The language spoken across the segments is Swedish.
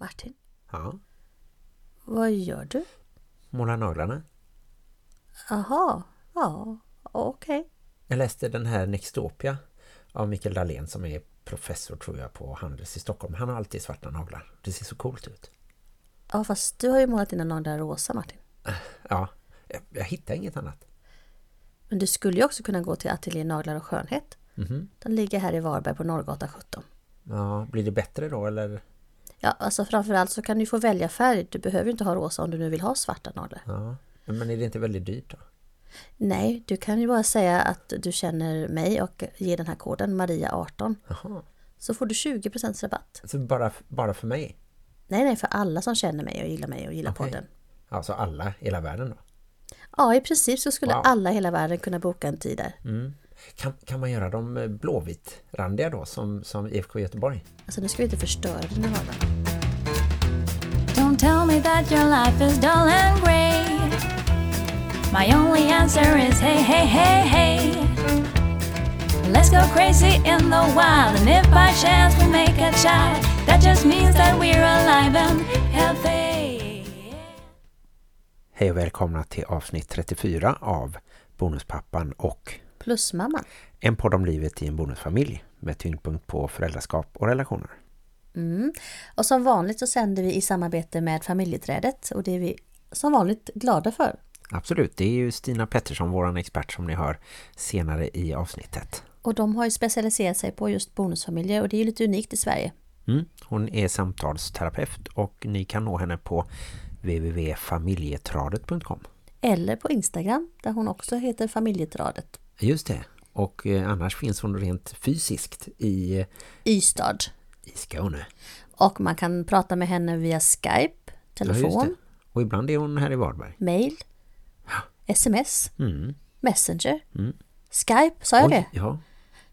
Martin, Ja, vad gör du? måla naglarna. Jaha, ja, okej. Jag läste den här Nextopia av Mikael Dahlén som är professor tror jag på Handels i Stockholm. Han har alltid svarta naglar. Det ser så coolt ut. Ja, fast du har ju målat dina naglar rosa, Martin. Ja, jag, jag hittar inget annat. Men du skulle ju också kunna gå till Ateljé Naglar och Skönhet. Mhm. Den ligger här i Varberg på Norrgatan 17. Ja, blir det bättre då eller? Ja, alltså framförallt så kan du få välja färg. Du behöver inte ha rosa om du nu vill ha svarta naglar. Ja, men är det inte väldigt dyrt då? Nej, du kan ju bara säga att du känner mig och ge den här koden Maria18. Jaha, Så får du 20% rabatt. så bara, bara för mig? Nej, nej, för alla som känner mig och gillar mig och gillar Okej. podden. Alltså alla, hela världen då? Ja, i princip så skulle Wow. alla i hela världen kunna boka en tid där. Mm. Kan, kan man göra dem eh, blåvitrandiga då som, som IFK Göteborg? Alltså nu ska vi inte förstöra dina naglar. Don't tell me that your life is dull and grey. My only answer is hey, hey, hey, hey. Let's go crazy in the wild, and if by chance we make a child, that just means that we're alive and healthy. Hej och välkomna till avsnitt 34 av Bonuspappan och Plusmamman. en podd om livet i en bonusfamilj med tyngdpunkt på föräldraskap och relationer. Mm. Och som vanligt så sänder vi i samarbete med familjeträdet och det är vi som vanligt glada för. Absolut, det är ju Stina Pettersson, våran expert som ni hör senare i avsnittet. Och de har ju specialiserat sig på just bonusfamiljer och det är ju lite unikt i Sverige. Mm. Hon är samtalsterapeut och ni kan nå henne på www.familjetradet.com. Eller på Instagram där hon också heter familjetradet. Just det. Och eh, annars finns hon rent fysiskt i, Ystad. i Skåne. Och man kan prata med henne via Skype, Ja, telefon, det. Och ibland är hon här i Varberg. mail, sms, Mm. messenger, Skype, sa jag det? ja,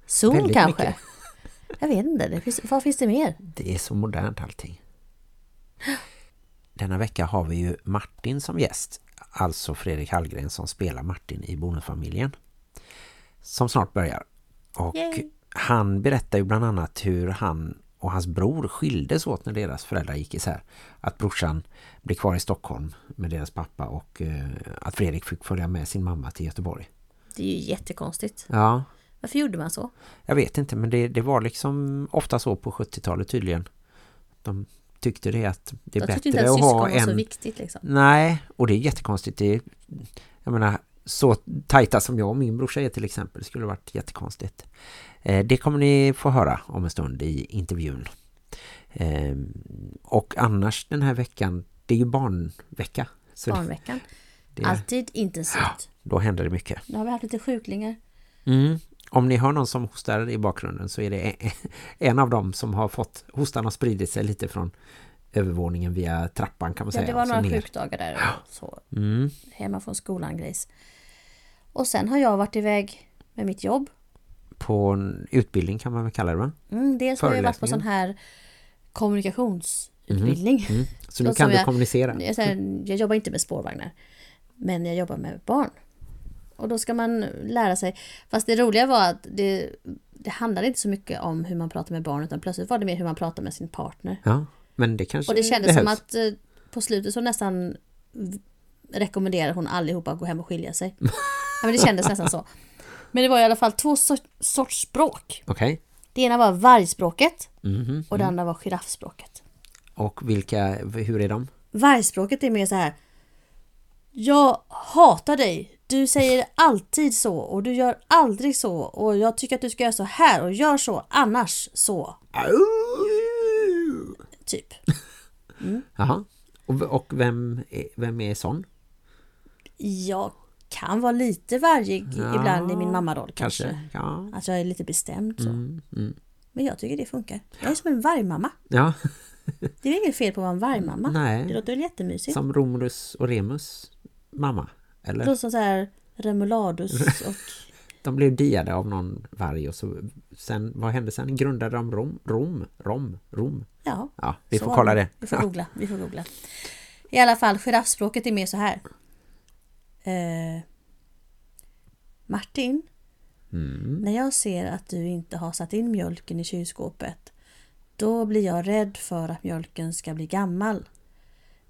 Zoom väldigt kanske? mycket. Jag vet inte, det finns, vad finns det mer? det är så modernt allting. Denna vecka har vi ju Martin som gäst. Alltså Fredrik Hallgren som spelar Martin i Bonusfamiljen. Som snart börjar. Och Yay. han berättar ju bland annat hur han och hans bror skildes åt när deras föräldrar gick isär. Att brorsan blev kvar i Stockholm med deras pappa och eh, att Fredrik fick följa med sin mamma till Göteborg. Det är ju jättekonstigt. Ja, Varför gjorde man så? jag vet inte men det, det var liksom ofta så på 70-talet tydligen. De tyckte det att det är Jag tyckte inte bättre att att syskon ha var så en... viktigt liksom. Nej, och det är jättekonstigt. Det är, jag menar, så tajta som jag och min brorsa är till exempel skulle det varit jättekonstigt. Eh, det kommer ni få höra om en stund i intervjun. Eh, och annars den här veckan, det är ju barnvecka. Så det, Barnveckan. det, Alltid intensivt. då händer det mycket. Nu har vi haft lite sjuklingar. Mm. Om ni hör någon som hostar i bakgrunden så är det en- av dem som har fått, hostan har spridit sig lite från övervåningen via trappan kan man Ja, säga. det var och så några sjukdagar där. Så, Mm. hemma från skolan grejs. Och sen har jag varit iväg med mitt jobb. På en utbildning kan man väl kalla det va? Mm, dels har jag varit på sån här kommunikationsutbildning. Mm. Så nu kan som du jag- kommunicera. Jag, säger, jag jobbar inte med spårvagnar. Men jag jobbar med barn. Och då ska man lära sig. Fast det roliga var att det, det handlade inte så mycket om hur man pratar med barn. Utan plötsligt var det mer hur man pratar med sin partner. Ja, men det kanske Och det kändes som behövs. att eh, på slutet så nästan rekommenderar hon allihopa att gå hem och skilja sig. ja, men det kändes nästan så. Men det var i alla fall två so- sorts språk. Okej. Det ena var vargspråket Mhm. och det andra var giraffspråket. Och vilka, hur är de? Vargspråket är mer så här. Jag hatar dig. Du säger alltid så och du gör aldrig så och jag tycker att du ska göra så här och gör så annars så. Typ. Jaha. Och, och vem, är, vem är sån? Jag kan vara lite vargig Ja, ibland i min mammaroll kanske. Kanske. Ja. Att jag är lite bestämd så. Mm, mm. Men jag tycker det funkar. Jag är som en vargmamma. Ja, Det är inget fel på att vara en vargmamma. Det nej. låter väl jättemysigt. Som Romulus och Remus mamma. Det Eller? låter som så här remuladus och... De blev diade av någon varg och så sen, vad hände sen? Grundade de Rom? Rom? Rom? Rom? Ja, Ja, vi får kolla det. Vi får googla, vi får googla. I alla fall, giraffspråket är mer så här. Eh, Martin, Mm. när jag ser att du inte har satt in mjölken i kylskåpet, Då blir jag rädd för att mjölken ska bli gammal.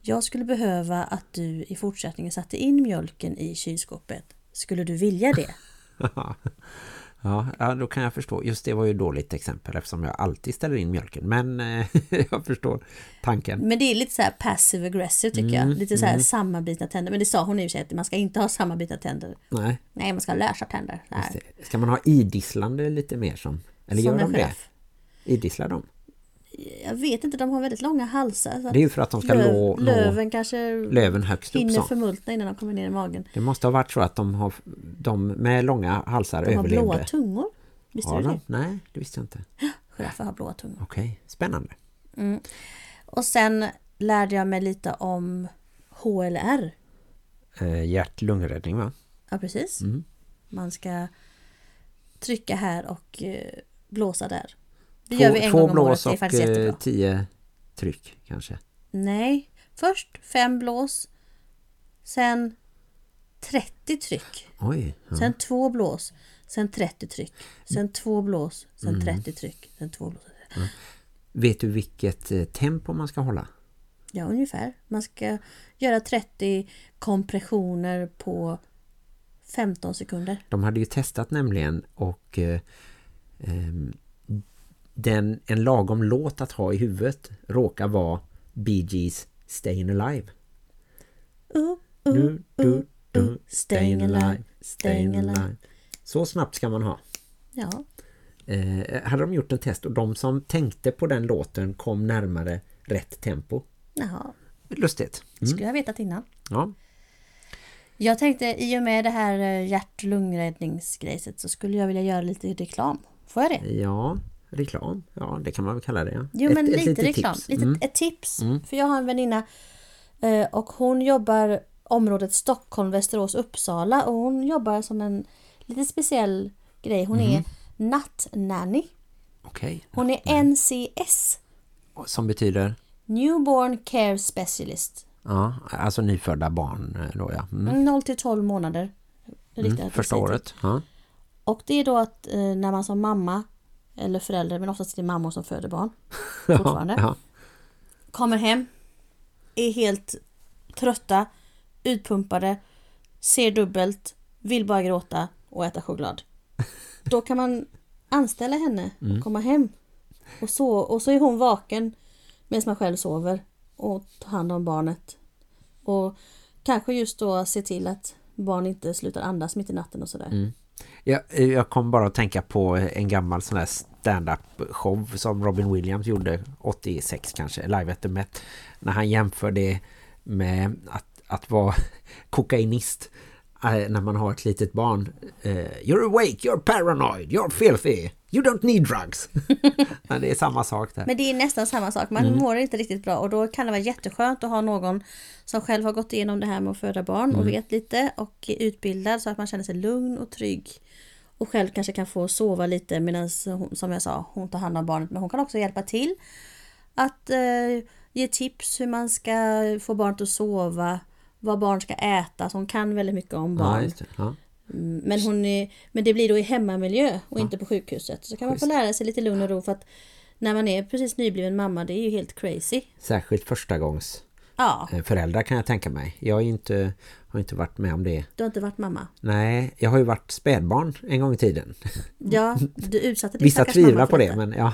Jag skulle behöva att du i fortsättningen satte in mjölken i kylskåpet. Skulle du vilja det? Ja, ja, då kan jag förstå. Just det var ju ett dåligt exempel eftersom jag alltid ställer in mjölken. Men eh, jag förstår tanken. Men det är lite så här passive aggressive tycker Mm, jag. Lite så här sammanbitna tänder. Men det sa hon i sig att man ska inte ha sammanbitna tänder. Nej, Nej, man ska ha lösa tänder. Ska man ha idisslande lite mer som... Eller Som gör de det? Idisslar de? Jag vet inte, de har väldigt långa halsar. Det är ju för att de ska löv, nå, löven kanske löven högst upp hinner förmultna innan de kommer ner i magen. Det måste ha varit så att de, har, de med långa halsar De har överlevde. blåa tungor. Visste Har du det? de? Nej, det visste jag inte. Giraffer har blåa tungor. Okej, spännande. Och sen lärde jag mig lite om HLR. Eh, Hjärt-lungräddning va? Ja, precis. Mm. Man ska trycka här och eh, blåsa där. Det Två, gör vi en två gång om året. Det är och faktiskt eh, jättebra. tio tryck kanske. Nej, först fem blås. Sen 30 tryck. Oj, ja. Sen två blås. Sen 30 tryck. Sen två blås. Sen Mm. 30 tryck. Sen två blås. Vet du vilket eh, tempo man ska hålla? Ja, ungefär. Man ska göra 30 kompressioner på 15 sekunder. De hade ju testat nämligen och eh, ehm, den, en lagom låt att ha i huvudet råkar vara Bee Gees Staying Alive. Uh, uh, uh, uh, staying alive, staying alive. Så snabbt ska man ha. Ja, Eh, hade de gjort en test och de som tänkte på den låten kom närmare rätt tempo. jaha. Lustigt. Mm. Skulle jag vetat innan. Ja. Jag tänkte i och med det här eh, hjärt-lungräddningsgrejset så skulle jag vilja göra lite reklam. Får jag det? ja, reklam. Ja, det kan man väl kalla det. Ja. Jo, men lite litet reklam. tips. Lite, Mm. Ett tips. För jag har en väninna eh, och hon jobbar området Stockholm, Västerås, Uppsala och hon jobbar som en lite speciell grej. Hon är nattnanny. Okej. Hon är NCS. Som betyder Newborn Care Specialist. ja, alltså nyfödda barn eh, då ja. Mm. 0 till 12 månader. Mm. Första året. Ja. Och det är då att eh, när man som mamma eller förälder, men oftast är det mammor som föder barn fortfarande, Ja. kommer hem, är helt trötta, utpumpade, ser dubbelt, vill bara gråta och äta choklad. Då kan man anställa henne och komma hem. Och så, och så är hon vaken medan man själv sover och tar hand om barnet. Och kanske just då se till att barn inte slutar andas mitt i natten och sådär. Jag, jag kom bara att tänka på en gammal sån här stand-up show som Robin Williams gjorde 86 kanske, Live at the Met. När han jämför det med att, att vara kokainist eh, när man har ett litet barn. Eh, you're awake, you're paranoid, you're filthy, you don't need drugs. Men det är samma sak där. Men det är nästan samma sak. Man Mm. mår inte riktigt bra och då kan det vara jätteskönt att ha någon som själv har gått igenom det här med att föda barn Mm. och vet lite och är utbildad så att man känner sig lugn och trygg. Och själv kanske kan få sova lite medan hon, som jag sa, hon tar hand om barnet. Men hon kan också hjälpa till att eh, ge tips hur man ska få barnet att sova, vad barn ska äta. Så hon kan väldigt mycket om barn. Ja. Men, hon är, men det blir då i hemmamiljö och inte på sjukhuset. Så kan man få lära sig lite lugn och ro för att när man är precis nybliven mamma, det är ju helt crazy. Särskilt första gångs Ja, eh, föräldrar kan jag tänka mig. Jag har inte, har inte varit med om det. du har inte varit mamma. Nej, jag har ju varit spädbarn en gång i tiden. Ja, du utsatte din Vissa tvivlar på det, detta. men ja.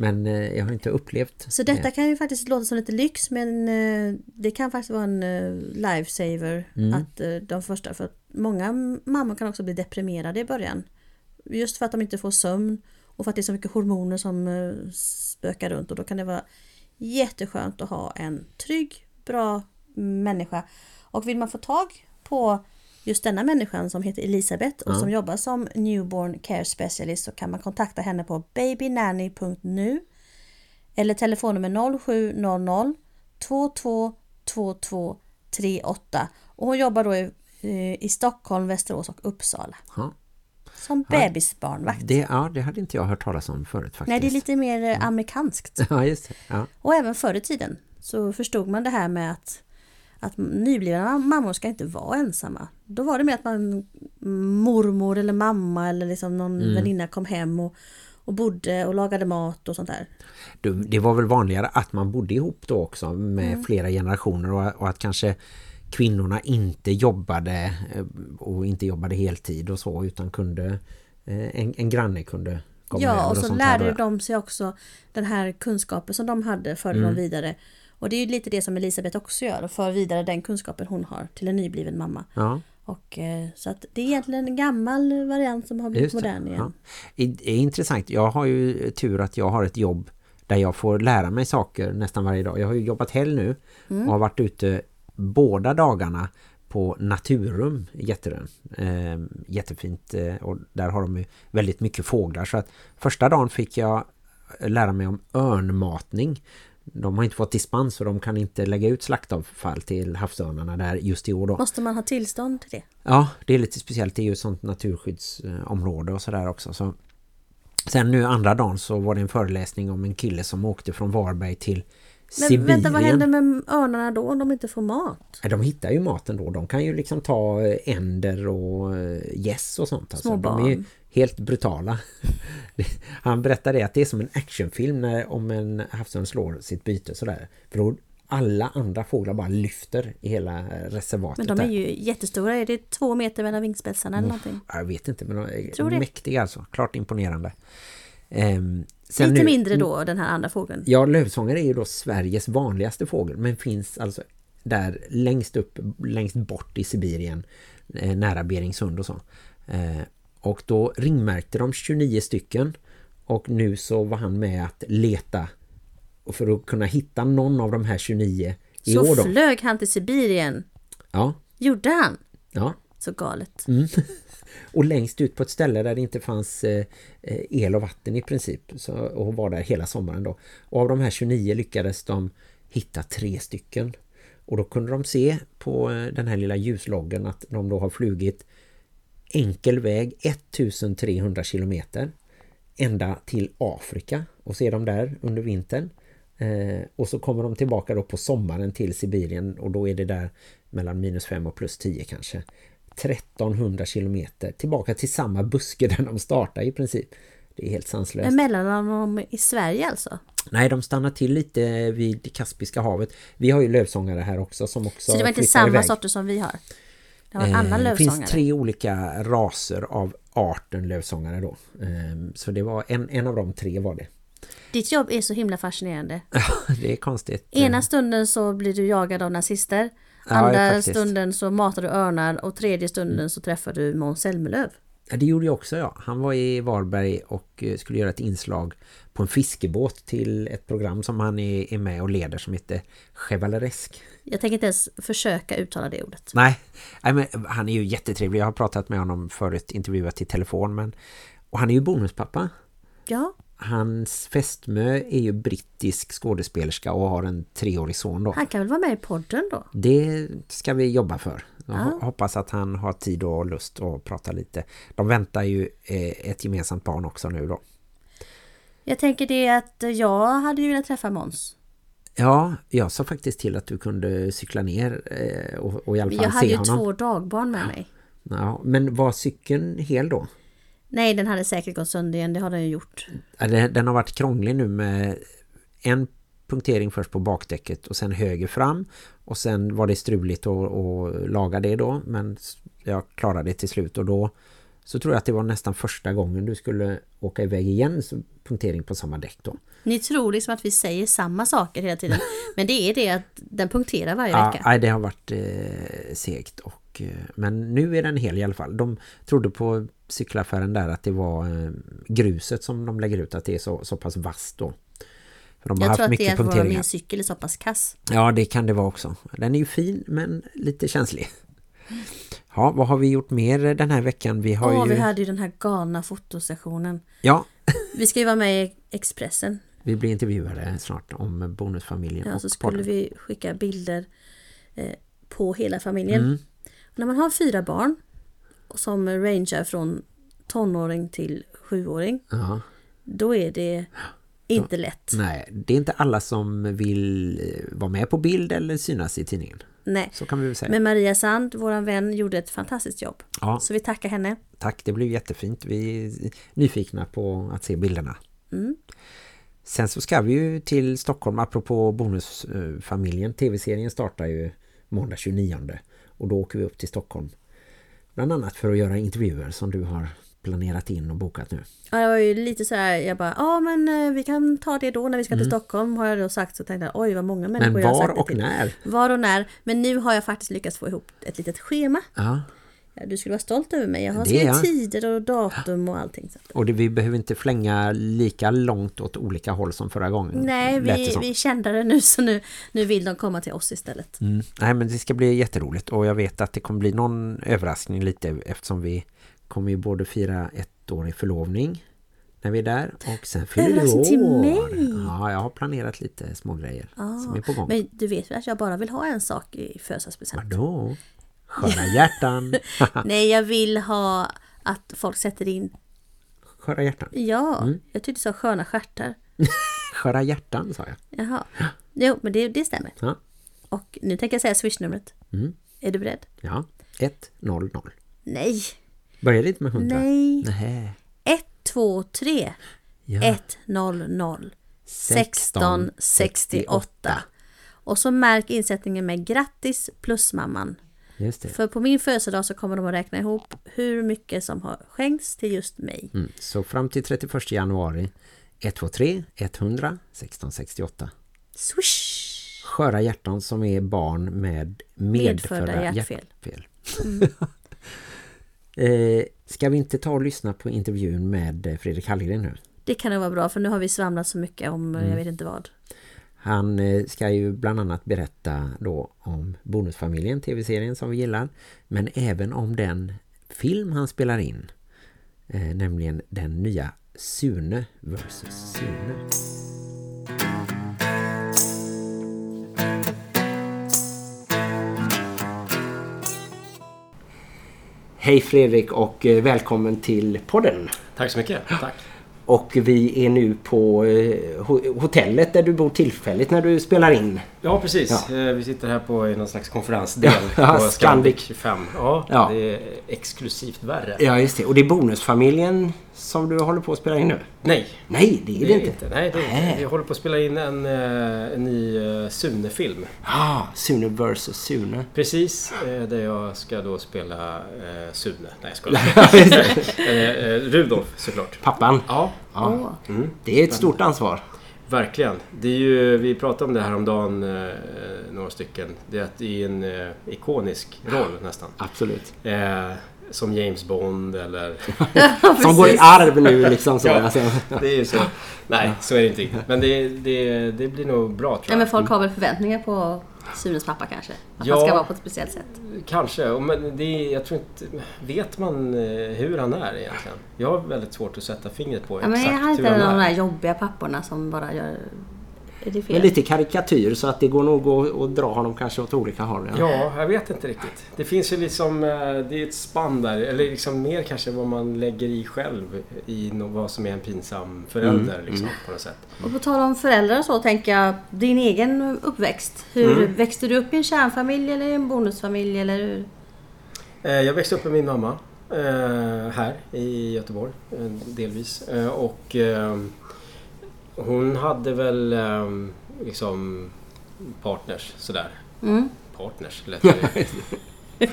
Men eh, jag har inte upplevt Så detta det. kan ju faktiskt låta som lite lyx men eh, det kan faktiskt vara en eh, lifesaver Mm. att eh, de första, för många mammor kan också bli deprimerade i början. Just för att de inte får sömn och för att det är så mycket hormoner som eh, spökar runt och då kan det vara jätteskönt att ha en trygg, bra människa. Och vill man få tag på just denna människan som heter Elisabeth och Ja. som jobbar som newborn care specialist så kan man kontakta henne på babynanny.nu eller telefonnummer 0700 22 22 38 och hon jobbar då i, eh, i Stockholm, Västerås och Uppsala Ja. som bebisbarnvakt. Det, ja, det hade inte jag hört talas om förut faktiskt. Nej, det är lite mer eh, amerikanskt. Ja, just det. Ja. Och även förr i tiden så förstod man det här med att, att nyblivna mammor ska inte vara ensamma. Då var det mer att man mormor eller mamma eller liksom någon väninna kom hem och, och bodde och lagade mat och sånt där. Det- var väl vanligare att man bodde ihop då också med Mm. flera generationer och, och att kanske kvinnorna inte jobbade eh, och inte jobbade heltid och så utan kunde eh, en, en granne kunde komma Ja, och så lärde de sig också den här kunskapen som de hade förde Mm. de vidare. Och det är ju lite det som Elisabeth också gör och för vidare den kunskapen hon har till en nybliven mamma. Ja, Och, eh, så att det är egentligen en gammal variant som har blivit modern igen. Ja. Det är intressant. Jag har ju tur att jag har ett jobb där jag får lära mig saker nästan varje dag. Jag har ju jobbat helg nu Mm. och har varit ute båda dagarna på Naturum i Jätterön. Eh, jättefint eh, och där har de ju väldigt mycket fåglar så att första dagen fick jag lära mig om örnmatning. De har inte fått dispens så de kan inte lägga ut slaktavfall till havsörnarna där just i år då. Måste man ha tillstånd till det? Ja, det är lite speciellt. Det är ju ett sånt naturskyddsområde och sådär också. Så. Sen nu andra dagen så var det en föreläsning om en kille som åkte från Varberg till Men Sibirien. vänta, vad händer med örnarna då om de inte får mat? De hittar ju maten då. De kan ju liksom ta eh, änder och eh, gäss och sånt. Alltså. Små De är ju barn. helt brutala. Han berättade att det är som en actionfilm när, om en havsörn slår sitt byte sådär. För då alla andra fåglar bara lyfter i hela reservatet. Men de är där. ju jättestora. Är det två meter mellan vingspetsarna eller någonting? Jag vet inte, men de är Tror det. mäktiga alltså. Klart imponerande. Ehm, Lite nu- mindre då, den här andra fågeln. Ja, lövsångare är ju då Sveriges vanligaste fågel, men finns alltså där längst upp, längst bort i Sibirien, eh, nära Beringsund och så. Eh, och då ringmärkte de 29 stycken och nu så var han med att leta och för att kunna hitta någon av de här 29 i Så år då. flög han till Sibirien. Ja, Gjorde han? ja. Så galet. Mm. Och längst ut på ett ställe där det inte fanns eh, el och vatten i princip. Så, och var där hela sommaren då. Och av de här 29 lyckades de hitta tre stycken. Och då kunde de se på eh, den här lilla ljusloggen att de då har flugit enkel väg 1300 kilometer ända till Afrika och så är de där under vintern. Eh, och så kommer de tillbaka då på sommaren till Sibirien och då är det där mellan minus 5 och plus 10 kanske. 1300 kilometer tillbaka till samma buske där de startar i princip. Det är helt sanslöst. Men mellan dem i Sverige alltså? Nej, de stannar till lite vid Kaspiska havet. Vi har ju lövsångare här också som också Så det var inte samma iväg. sorter som vi har? Det var en Eh, annan Det finns lövsångare? tre olika raser av arten lövsångare då. Eh, Så det var en, en av de tre var det. Ditt jobb är så himla fascinerande. Det är konstigt. Ena stunden så blir du jagad av nazister. Ja, Andra faktiskt. stunden så matar du örnar och tredje stunden så träffar du Måns Zelmerlöw. Ja, det gjorde jag också, ja. Han var i Varberg och eh, skulle göra ett inslag på en fiskebåt till ett program som han är, är med och leder som heter Chevaleresk. Jag tänker inte ens försöka uttala det ordet. Nej, nej men han är ju jättetrevlig. Jag har pratat med honom förut, intervjuat i telefon. Men, och han är ju bonuspappa. Ja, Hans fästmö är ju brittisk skådespelerska och har en treårig son då. han kan väl vara med i podden då? Det ska vi jobba för. Ja. hoppas att han har tid och lust att prata lite. De väntar ju eh, ett gemensamt barn också nu då. Jag tänker det att jag hade ju velat träffa Måns. Ja, jag sa faktiskt till att du kunde cykla ner eh, och, och i alla fall jag hade se ju honom. två dagbarn med mig. Ja, men var cykeln hel då? Nej, den hade säkert gått sönder igen, det har den ju gjort. Ja, Den, den har varit krånglig nu med en punktering först på bakdäcket och sen höger fram. Och sen var det struligt att, att laga det då. Men jag klarade det till slut och då så tror jag att det var nästan första gången du skulle åka iväg igen så punktering på samma däck då. Ni tror liksom att vi säger samma saker hela tiden. Men det är det att den punkterar varje Ja, vecka. nej, det har varit eh, segt. Och, men nu är den hel i alla fall. De trodde på cykelaffären där att det var eh, gruset som de lägger ut. Att det är så, så pass vasst då. För de har Jag haft tror att det mycket är att min cykel är så pass kass. Ja, det kan det vara också. Den är ju fin men lite känslig. Ja, vad har vi gjort mer den här veckan? Vi har Åh, ju... vi hade ju den här galna fotosessionen. Ja, Vi ska ju vara med i Expressen. vi blir intervjuade snart om bonusfamiljen Ja, och så skulle podden. vi skicka bilder eh, på hela familjen. Mm. När man har fyra barn som rangear från tonåring till sjuåring, Ja. då är det inte lätt. Nej, det är inte alla som vill eh, vara med på bild eller synas i tidningen. Nej. Så kan vi säga. Men Maria Sand, våran vän, gjorde ett fantastiskt jobb. Ja. Så vi tackar henne. Tack, det blev jättefint. Vi är nyfikna på att se bilderna. Mm. Sen så ska vi ju till Stockholm, apropå bonusfamiljen. Tv-serien startar ju måndag 29. Och då åker vi upp till Stockholm. Bland annat för att göra intervjuer som du har planerat in och bokat nu. Ja, jag var ju lite så här, jag bara, ja men eh, vi kan ta det då när vi ska till Stockholm har jag då sagt så tänkte jag, oj vad många människor Mm. Men jag har var sagt det och till. när? Var och när. Men nu har jag faktiskt lyckats få ihop ett litet schema. Ja, du skulle vara stolt över mig. Jag har skrivit tider och datum och allting. Så. och det, vi behöver inte flänga lika långt åt olika håll som förra gången. Nej, vi, vi kände det nu så nu, nu vill de komma till oss istället. Mm. Nej men det ska bli jätteroligt och jag vet att det kommer bli någon överraskning lite eftersom vi kommer ju både fira ett år i förlovning när vi är där och sen fyller Överraskning till år. mig? Ja, jag har planerat lite små grejer som är på gång. Men du vet väl att jag bara vill ha en sak i födelsedagspresent? Vadå? Sköra hjärtan. Nej, jag vill ha att folk sätter in... Sköra hjärtan. Ja, Mm. jag tyckte du sa sköna stjärtar. Sköra hjärtan sa jag. Jaha. Jo, men det, det stämmer. Ja. Och nu tänker jag säga swishnumret. Mm. Är du beredd? Ja. 1, 0, 0. Nej. Börjar det inte med 100? Nej. Nej. 1, 2, 3. Ja. 1, 0, 0. 16, 68. Och så märk insättningen med grattis plus mamman. Det. För på min födelsedag så kommer de att räkna ihop hur mycket som har skänkts till just mig. Mm. Så fram till 31 januari 123 100 1668. Swish! Sköra hjärtan som är barn med medfödda, Medfödda hjärtfel. hjärtfel. eh, ska vi inte ta och lyssna på intervjun med eh, Fredrik Hallgren nu? Det kan nog vara bra för nu har vi svamlat så mycket om Mm. jag vet inte vad. Han eh, ska ju bland annat berätta då om Bonusfamiljen, tv-serien som vi gillar. Men även om den film han spelar in. Eh, nämligen den nya Sune vs. Sune. Hej Fredrik och eh, välkommen till podden. Tack så mycket. Tack. Och vi är nu på eh, hotellet där du bor tillfälligt när du spelar in. Ja, precis. Eh, Vi sitter här på någon slags konferensdel Ja, på Scandic. Scandic 25. Ja, Ja. det är exklusivt värre. Ja, just det. Och det är Bonusfamiljen som du håller på att spela in nu? Nej, Nej, det är det, inte. Nej, det är inte. Vi håller på att spela in en, eh, en ny eh, Sune-film. Ah, Sune vs. Sune. Precis, där jag ska då spela eh, Sune. Nej, jag skojar. Rudolf såklart. Pappan. Ja, Ja. Åh. Det är ett stort ansvar. Verkligen. Det är ju, vi pratade om det här om dagen eh, några stycken. Det är att är en eh, ikonisk roll nästan. Absolut. Eh, som James Bond eller... Som går i arv nu liksom. Så. Ja. Alltså. Det är ju så. Nej, så är det inte riktigt. Men det, det, det blir nog bra tror Ja, jag. men folk har väl förväntningar på Sunes pappa kanske? Att Ja. han ska vara på ett speciellt sätt. Kanske. Men det är, jag tror inte... Vet man eh, hur han är egentligen? Jag har väldigt svårt att sätta fingret på Ja, men exakt är han hur inte en han av de är. där jobbiga papporna som bara gör... Är det fel? Men lite karikatyr så att det går nog att, att dra honom kanske åt olika håll. Ja. Ja, jag vet inte riktigt. Det finns ju liksom... eh, Det är ett spann där. Eller liksom mer kanske vad man lägger i själv. I vad som är en pinsam förälder Mm, liksom på något sätt. Och på tal om föräldrar så tänker jag, din egen uppväxt. Hur Mm. Växte du upp i en kärnfamilj eller i en bonusfamilj? Eller hur? Eh, Jag växte upp med min mamma eh, här i Göteborg delvis. Och hon hade väl eh, liksom partners sådär. Mm. Partners lät det.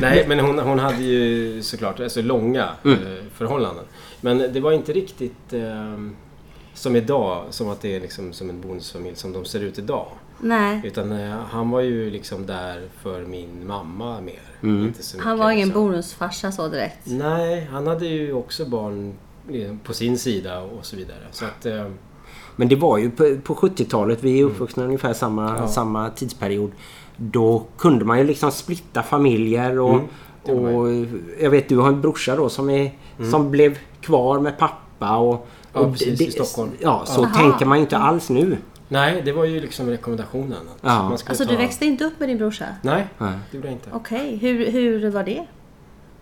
Nej men hon, hon hade ju såklart alltså, långa Mm. eh, förhållanden. Men det var inte riktigt eh, som idag, som att det är liksom som en bonusfamilj som de ser ut idag. Nej, Utan eh, han var ju liksom där för min mamma mer. Mm. Inte så han var ingen liksom. bonusfarsa så direkt. Nej, han hade ju också barn på sin sida och så vidare. Så att, eh, Men det var ju på, på 70-talet, vi är uppvuxna ungefär samma, Ja. samma tidsperiod. Då kunde man ju liksom splitta familjer och, Mm, det och jag vet du har en brorsa då som, är, som blev kvar med pappa och, Ja, och precis, i Stockholm. Ja, så Aha. tänker man ju inte alls nu. nej, det var ju liksom rekommendationen. Att Ja. man skulle Alltså ta... du växte inte upp med din brorsa? Nej, Nej. det gjorde jag inte. Okej, hur, hur var det?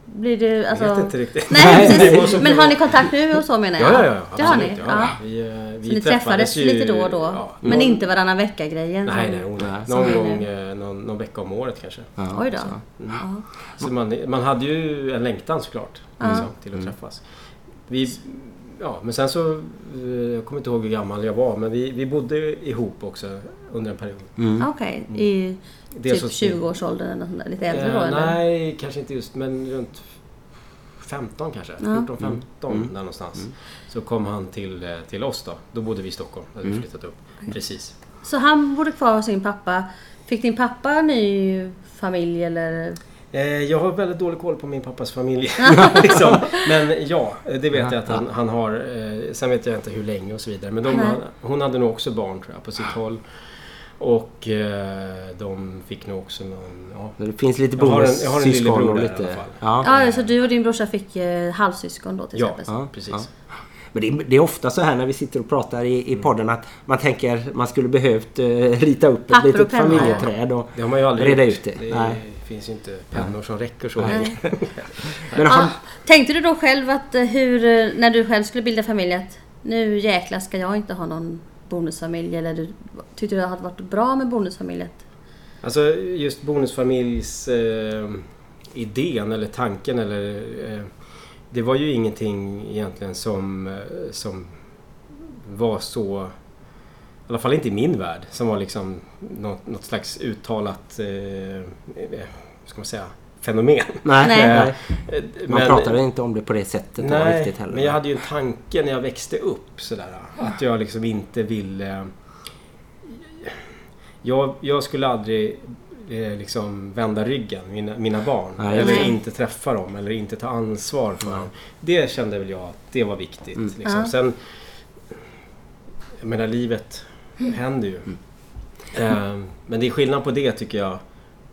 Blir det, alltså... Jag vet inte riktigt. Nej, precis. Men har ni kontakt nu och så menar jag? Ja, ja, ja. Det har ni? Ja. Ja. Vi, eh, vi Så ni träffades ju- lite då och då? Ja, men någon- inte varannan vecka-grejen? Nej, nej. Nej, Någon gång, eh, någon, någon vecka om året kanske. Ja, Oj då. så. Ja. Så man, man hade ju en längtan såklart Ja. liksom, till att träffas. Vi, ja, men sen så, eh, jag kommer inte ihåg hur gammal jag var, men vi, vi bodde ihop också under en period. Mm. Okej, i Dels typ hos- 20-årsåldern eller något lite äldre då Eh, eller? nej, kanske inte just, men runt 15 kanske. Ja. 14-15 Mm. där någonstans. Så kom han till, eh, till oss då. Då bodde vi i Stockholm. Hade vi Mm. flyttat upp. Precis. Så han bodde kvar hos sin pappa. Fick din pappa ny familj eller? Eh, jag har väldigt dålig koll på min pappas familj. liksom. Men ja, det vet jag att han, han har. Eh, sen vet jag inte hur länge och så vidare. Men de, hon hade nog också barn tror jag på sitt håll. Och eh, de fick nog också någon... Ja. Det finns lite Jag har en- jag har en bonussyskon lillebror där i lite... alla fall. Ja. Ja, så du och din brorsa fick eh, halvsyskon då till Ja, exempel? Ja, precis. ja. Men det är, det är ofta så här när vi sitter och pratar i, i podden att man tänker man skulle behövt eh, rita upp ett Papper och litet penna. familjeträd. Och, Det har man ju aldrig Reda gjort. ut det. Det Nej. finns ju inte pennor som räcker så länge. men har, Ja, tänkte du då själv att eh, hur, eh, när du själv skulle bilda familj att nu jäklar ska jag inte ha någon bonusfamilj eller du, tyckte du det hade varit bra med bonusfamilj? Alltså just bonusfamiljs eh, idén eller tanken eller eh, det var ju ingenting egentligen som, eh, som var så i alla fall inte i min värld som var liksom något, något slags uttalat eh, eh ska man säga, fenomen. nej, Nej. nej. Eh, Man men- pratade inte om det på det sättet Nej, riktigt heller. men jag hade ju en tanke när jag växte upp sådär. Att jag liksom inte ville... Jag, jag skulle aldrig eh, liksom vända ryggen, mina, mina barn. Nej, eller nej. inte träffa dem eller inte ta ansvar för dem. Det kände väl jag att det var viktigt. Mm. Liksom. Ja. Sen... Jag menar, livet händer ju. Eh, men det är skillnad på det tycker jag.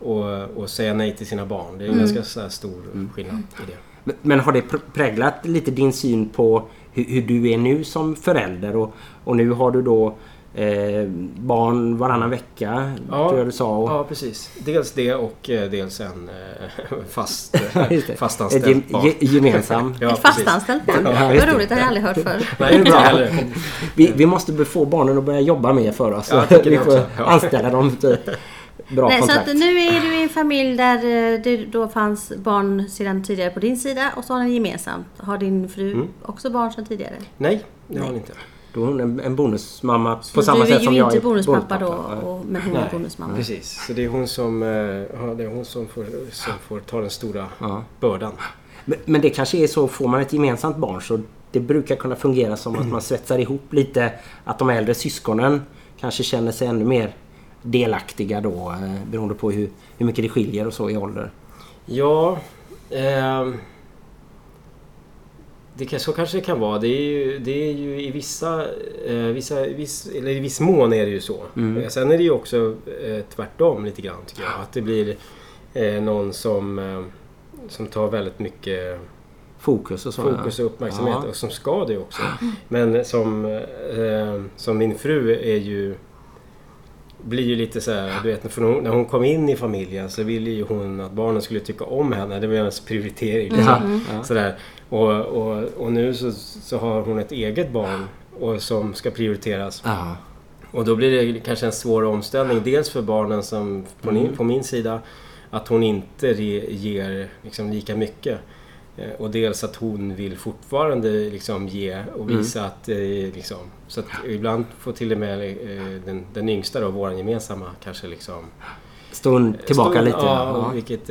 Och, och säga nej till sina barn. Det är en Mm. ganska så här stor skillnad i det. Men- har det pr- präglat lite din syn på hur, hur du är nu som förälder? Och, och nu har du då eh, barn varannan vecka, Ja. tror jag du sa. Och, Ja, precis. Dels det och eh, dels en eh, fast, fastanställd barn. ge, gemensamt. Ja, Ett fastanställt barn? Ja, Vad roligt, det har jag aldrig hört förr. Nej, Det är bra. Vi, vi måste få barnen att börja jobba mer för oss. Ja, vi får anställa dem till bra Nej, så kontrakt. att nu är du i en familj där eh, det då fanns barn sedan tidigare på din sida och så har ni gemensamt. Har din fru Mm. också barn sedan tidigare? Nej, det har hon inte. Då är hon en, en bonusmamma på Så samma du är sätt som ju jag inte bonuspappa då, och, men hon är bonusmamma. precis. Så det är hon som, eh, ja, det är hon som, får, som får ta den stora Ja. bördan. Men, men det kanske är så, får man ett gemensamt barn så det brukar kunna fungera som att man svetsar ihop lite. Att de äldre syskonen kanske känner sig ännu mer delaktiga då eh, beroende på hur, hur mycket det skiljer och så i ålder. Ja, ehm, det så kanske det kan vara. Det är ju, det är ju i vissa, eh, vissa viss, eller i viss mån är det ju så. Mm. Eh, Sen är det ju också eh, tvärtom lite grann tycker jag. Att det blir eh, någon som, eh, som tar väldigt mycket Fokus och så. fokus och uppmärksamhet Ja. och som ska det också. Men som, eh, som min fru är ju blir ju lite så här, du vet för hon, när hon kom in i familjen så ville ju hon att barnen skulle tycka om henne. Det var hennes prioritering. Liksom. Ja, ja. Sådär. Och, och, och nu så, så har hon ett eget barn och som ska prioriteras. Ja. Och då blir det kanske en svår omställning. Dels för barnen som på, Mm. min, på min sida att hon inte re, ger liksom lika mycket. Eh, Och dels att hon vill fortfarande liksom ge och Mm. visa att... Eh, liksom, så att ibland får till och med eh, den, den yngsta då, våran gemensamma, kanske liksom... Stå tillbaka stå- lite. Ja, Ja. och vilket...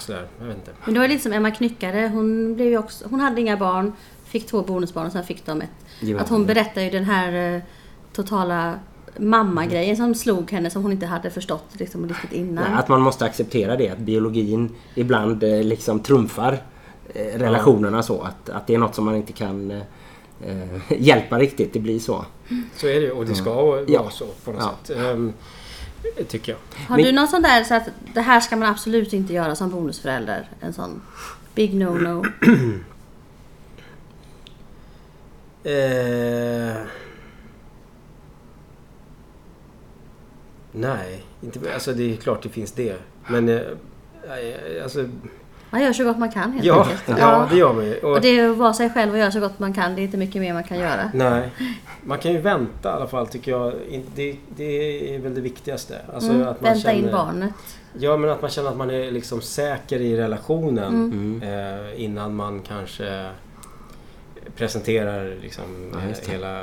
Sådär, jag vet inte. Men det var lite som Emma Knyckare. Hon, blev ju också, hon hade inga barn, fick två bonusbarn och sen fick de ett. Gemensamt. Att hon berättade ju den här totala mamma-grejen som slog henne som hon inte hade förstått liksom, riktigt innan. Nej, Att man måste acceptera det. Att biologin ibland liksom trumfar relationerna så. Att, att det är något som man inte kan eh, eh, hjälpa riktigt. Det blir så. Så är det och det ska vara Ja. så på något Ja. sätt. Ehm, tycker jag. Har Men- du någon sån där så att det här ska man absolut inte göra som bonusförälder? En sån big no-no. Eh... Nej, inte, alltså det är klart det finns det. Men eh, eh, alltså, Man gör så gott man kan helt Ja, enkelt. ja, det gör man ju. Och, Och det är att vara sig själv och göra så gott man kan. Det är inte mycket mer man kan göra. Nej, man kan ju vänta i alla fall tycker jag. In- Det, det är väl det viktigaste. Alltså Mm, att man vänta in känner- barnet. Ja, men att man känner att man är liksom säker i relationen Mm. eh, innan man kanske presenterar liksom Ja, eh, det. hela...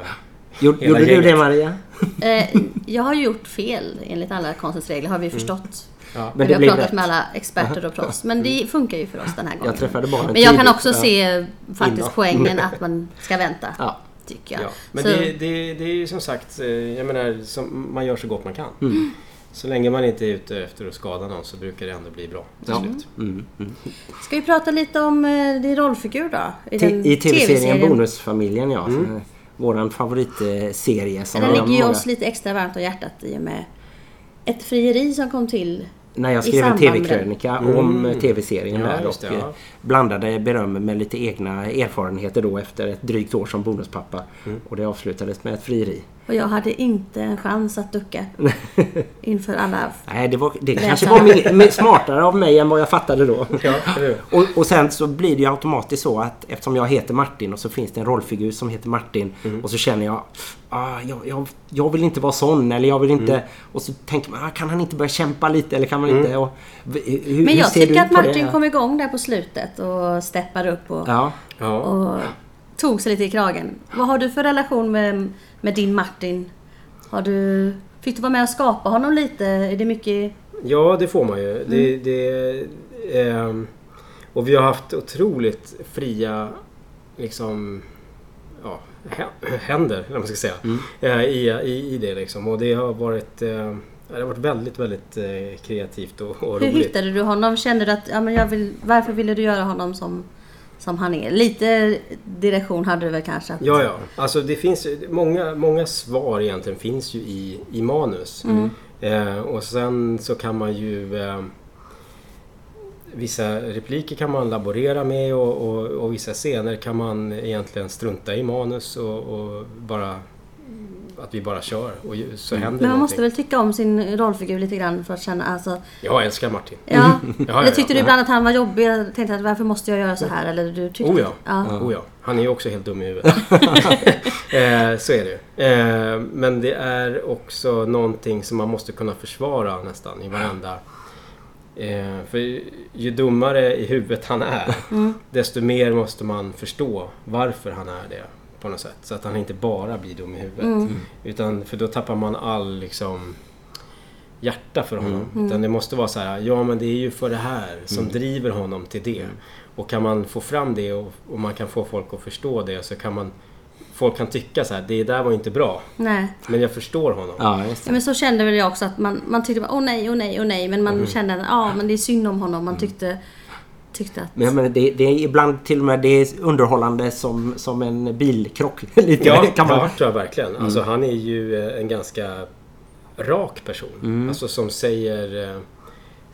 Gjorde, Hela gjorde du det. Maria? Eh, jag har ju gjort fel enligt alla konstens regler har vi förstått. Ja. Men vi har pratat rätt. med alla experter och proffs. Men det funkar ju för oss den här gången. Jag träffade barnen Men jag kan också se faktiskt Innan. poängen att man ska vänta. Ja. Tycker jag. Ja. Men det, det, det är ju som sagt, eh, jag menar, som, man gör så gott man kan. Mm. Så länge man inte är ute efter att skada någon så brukar det ändå bli bra till Ja. slut. Mm. Mm. Ska vi prata lite om eh, din rollfigur då? I, T- I tv-serien Bonusfamiljen ja. Mm. Våran favoritserie. Som Den ligger ju många- oss lite extra varmt om hjärtat i och med ett frieri som kom till. När jag skrev en tv-krönika Mm. om eh, tv-serien Ja, där just det, och ja. eh, blandade beröm med lite egna erfarenheter då efter ett drygt år som bonuspappa. Mm. Och det avslutades med ett frieri. Och jag hade inte en chans att ducka inför alla. Nej, det, var, det kanske var smartare av mig än vad jag fattade då. Ja? Och, och sen så blir det ju automatiskt så att eftersom jag heter Martin och så finns det en rollfigur som heter Martin Mm. och så känner jag ah, jag, jag, jag vill inte vara sån eller jag vill inte... Mm. Och så tänker man ah, kan han inte börja kämpa lite eller kan man inte... Och, v- hur, Men hur jag ser tycker du att Martin det? kom igång där på slutet och steppade upp och, Ja. Ja. och tog sig lite i kragen. Vad har du för relation med, med din Martin? Har du, fick du vara med och skapa honom lite? Är det mycket... Ja, det får man ju. Det, det, ehm, och vi har haft otroligt fria liksom, händer, eller man ska säga, eh, i, i, i det. Liksom. Och det har varit, eh, det har varit väldigt, väldigt eh, kreativt och, och Hur roligt. hittade du honom? Kände du att ja, men jag vill, varför ville du göra honom som, som han är? Lite direktion hade du väl kanske? Att, Ja, ja. Alltså det finns ju- många, många svar egentligen finns ju i, i manus. Eh, och sen så kan man ju... Eh, vissa repliker kan man laborera med och, och, och vissa scener kan man egentligen strunta i manus och, och bara... Att vi bara kör och så händer Men man måste någonting. väl tycka om sin rollfigur lite grann för att känna alltså... Jag älskar Martin. Ja, Ja, ja, eller tyckte ja. du ibland att han var jobbig? Jag tänkte att varför måste jag göra så här? Eller du tyckte... Oh ja. ja. Oh ja. Han är ju också helt dum i huvudet. eh, så är det ju. eh, Men det är också någonting som man måste kunna försvara nästan i varenda... Eh, för ju dummare i huvudet han är, desto mer måste man förstå varför han är det på något sätt. Så att han inte bara blir dum i huvudet. Utan, för då tappar man all liksom hjärta för honom. Utan det måste vara så här, ja men det är ju för det här som driver honom till det. Och kan man få fram det och, och man kan få folk att förstå det så kan man Folk kan tycka så här, det där var inte bra. Nej. Men jag förstår honom. Ja, just Ja, men så kände väl jag också att man, man tyckte bara, åh nej, åh nej, åh nej. Men man kände att ja, men det är synd om honom. Man tyckte, tyckte att... Men menar, det, det är ibland till och med det är underhållande som, som en bilkrock. Lite, Ja, kan man, ja, tror jag verkligen. Alltså han är ju eh, en ganska rak person. Alltså som säger, eh,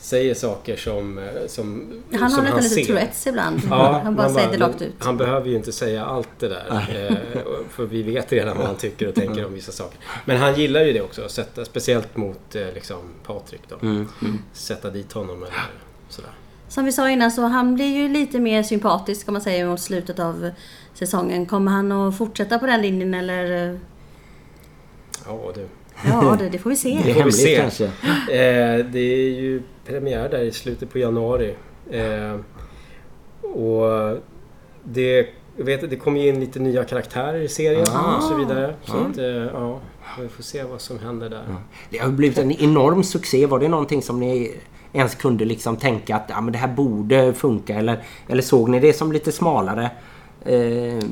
säger saker som, eh, som Han har som nästan lite. Tourettes ibland. Ja, han bara säger det rakt ut. Han behöver ju inte säga allt det där. Eh, för vi vet redan vad han tycker och tänker om vissa saker. Men han gillar ju det också. att Sätta, speciellt mot eh, liksom, Patrik då. Mm, Sätta dit honom eller sådär. Som vi sa innan så han blir ju lite mer sympatisk kan man säga mot slutet av säsongen. Kommer han att fortsätta på den linjen eller? Ja du. Ja, det, det får vi se. det är får vi hemligt se. kanske. Eh, det är ju premiär där i slutet på januari. Eh, och det, jag vet, det kommer ju in lite nya karaktärer i serien Ah. och så vidare. Så att, eh, ja, vi får se vad som händer där. Det har blivit en enorm succé. Var det någonting som ni ens kunde liksom tänka att ja, men det här borde funka? Eller, eller såg ni det som lite smalare? Eh,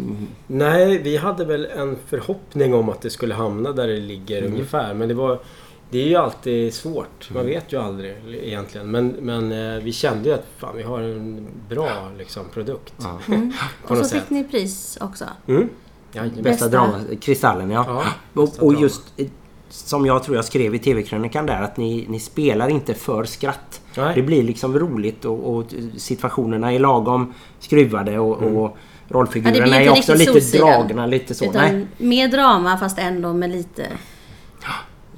Nej, vi hade väl en förhoppning om att det skulle hamna där det ligger Mm. ungefär. Men det var... Det är ju alltid svårt. Man vet ju aldrig egentligen. Men, men eh, vi kände ju att fan, vi har en bra liksom, produkt. Ja. På Och så fick ni pris också. Mm. Jajamän. bästa Bästa- drama, Kristallen ja. Ja, och, och just eh, som jag tror jag skrev i TV-krönikan där att ni, ni spelar inte för skratt. Nej. Det blir liksom roligt och, och situationerna är lagom skruvade och, Mm. och Ja, rollfigurerna blir är också lite Solsidan. dragna lite så. Utan Nej. mer drama fast ändå med lite...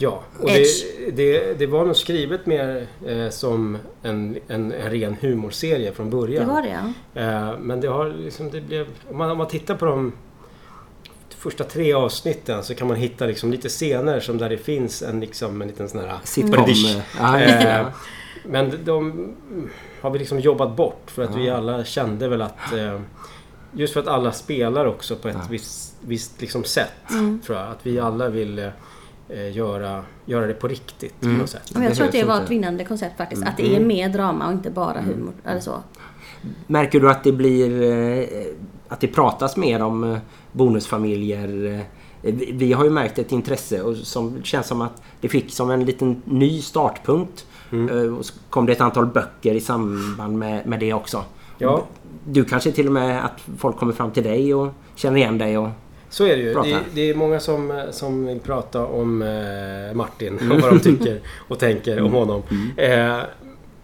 Ja, och det, det, det var nog skrivet mer eh, som en, en, en ren humorserie från början. Det var det ja. Eh, men det har liksom, det blev... Om man, om man tittar på de första tre avsnitten så kan man hitta liksom lite scener som där det finns en, liksom, en liten sån här... Sitcom. Eh, men de har vi liksom jobbat bort för att vi alla kände väl att... Eh, just för att alla spelar också på ett Ja. visst, visst liksom sätt. Mm. Tror jag. Att vi alla vill eh, göra, göra det på riktigt på Mm. något sätt. Men jag tror att det var ett vinnande koncept faktiskt. Att det är mer drama och inte bara humor. Eller så. Märker du att det blir... eh, Att det pratas mer om eh, bonusfamiljer? eh, Vi vi har ju märkt ett intresse och som känns som att det fick som en liten ny startpunkt. Eh, Och så kom det ett antal böcker i samband med, med det också. Ja. Du kanske till och med att folk kommer fram till dig och känner igen dig och... Så är det ju. Det, det är många som, eh, som vill prata om eh, Martin Mm. och vad de tycker och tänker om honom. Eh,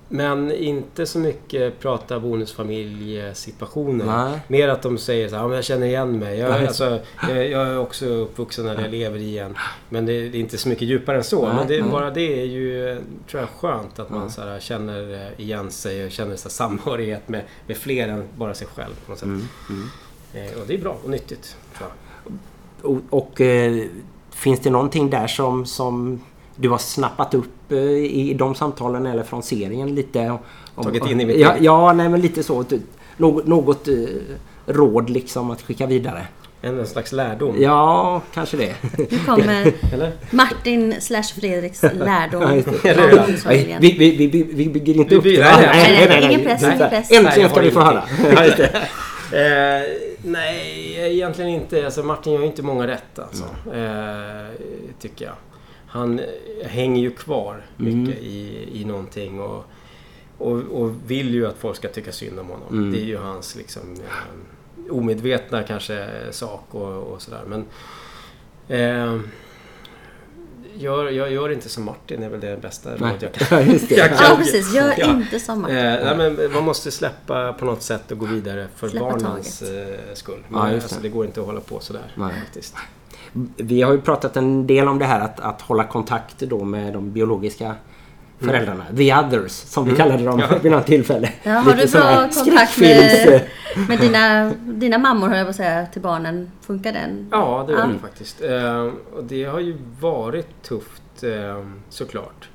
men inte så mycket prata bonusfamiljesituationer. Mer att de säger så här, jag känner igen mig. Jag, alltså, jag, jag är också uppvuxen eller jag lever i en. Men det, det är inte så mycket djupare än så. Nej, men det, nej. bara det är ju, eh, tror jag, skönt att man så här, känner eh, igen sig och känner så här, samhörighet med, med fler än bara sig själv. På något sätt. Mm, mm. Eh, och det är bra och nyttigt. Tror jag. Och, och eh, finns det någonting där som, som du har snappat upp eh, i de samtalen eller från serien lite? Om, Tagit in i mitt ja, ja, nej men lite så. Du- Något, något eh, råd liksom att skicka vidare? En, en slags lärdom. Ja, kanske det. Nu kommer? Martin slash Fredriks lärdom vi, vi, vi, vi, bygger inte Vi upp det. nej, nej. Äntligen ska vi få höra. Eh, nej, egentligen inte. Alltså Martin gör ju inte många rätt alltså. Eh, tycker jag. Han hänger ju kvar mycket i, i någonting och, och, och vill ju att folk ska tycka synd om honom. Mm. Det är ju hans liksom eh, omedvetna kanske sak och, och sådär. Men eh, gör, jag gör inte som Martin är väl det bästa Nej. råd jag kan Ja, just det. Jag Ja precis, gör Ja. inte som Martin. Eh, nej, men man måste släppa på något sätt och gå vidare för Släppa barnens eh, skull. Men, Ja, alltså, det. det går inte att hålla på sådär Nej. faktiskt. Vi har ju pratat en del om det här att, att hålla kontakt då med de biologiska föräldrarna. The others som vi kallade dem Ja. vid något tillfälle. Ja, har Lite du bra kontakt med, med dina, dina mammor höll jag på att säga till barnen? Funkar den? Ja, det gör Ja. det faktiskt. Eh, och det har ju varit tufft eh, såklart.